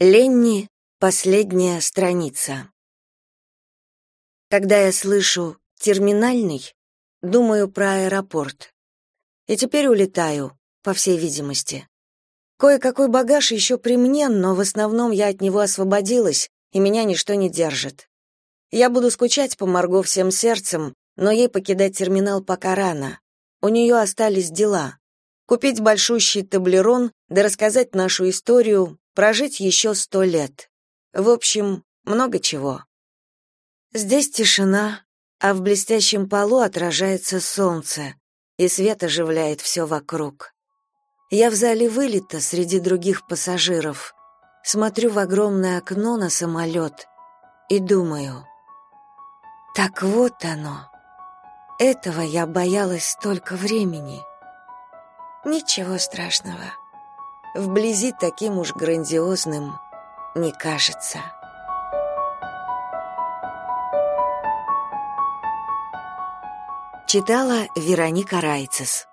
Ленни Последняя страница. Когда я слышу терминальный, думаю про аэропорт. И теперь улетаю, по всей видимости. Кое-какой багаж еще при мне, но в основном я от него освободилась, и меня ничто не держит. Я буду скучать по Марго всем сердцем, но ей покидать терминал пока рано. У нее остались дела. Купить большущий таблерон, да рассказать нашу историю, прожить еще сто лет. В общем, много чего. Здесь тишина, а в блестящем полу отражается солнце, и свет оживляет все вокруг. Я в зале вылета среди других пассажиров, смотрю в огромное окно на самолет и думаю, так вот оно. Этого я боялась столько времени. Ничего страшного. Вблизи таким уж грандиозным не кажется. Читала Вероника Райцес